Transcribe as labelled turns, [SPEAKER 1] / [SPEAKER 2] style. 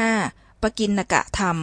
[SPEAKER 1] ห้าปกิณกะธรรม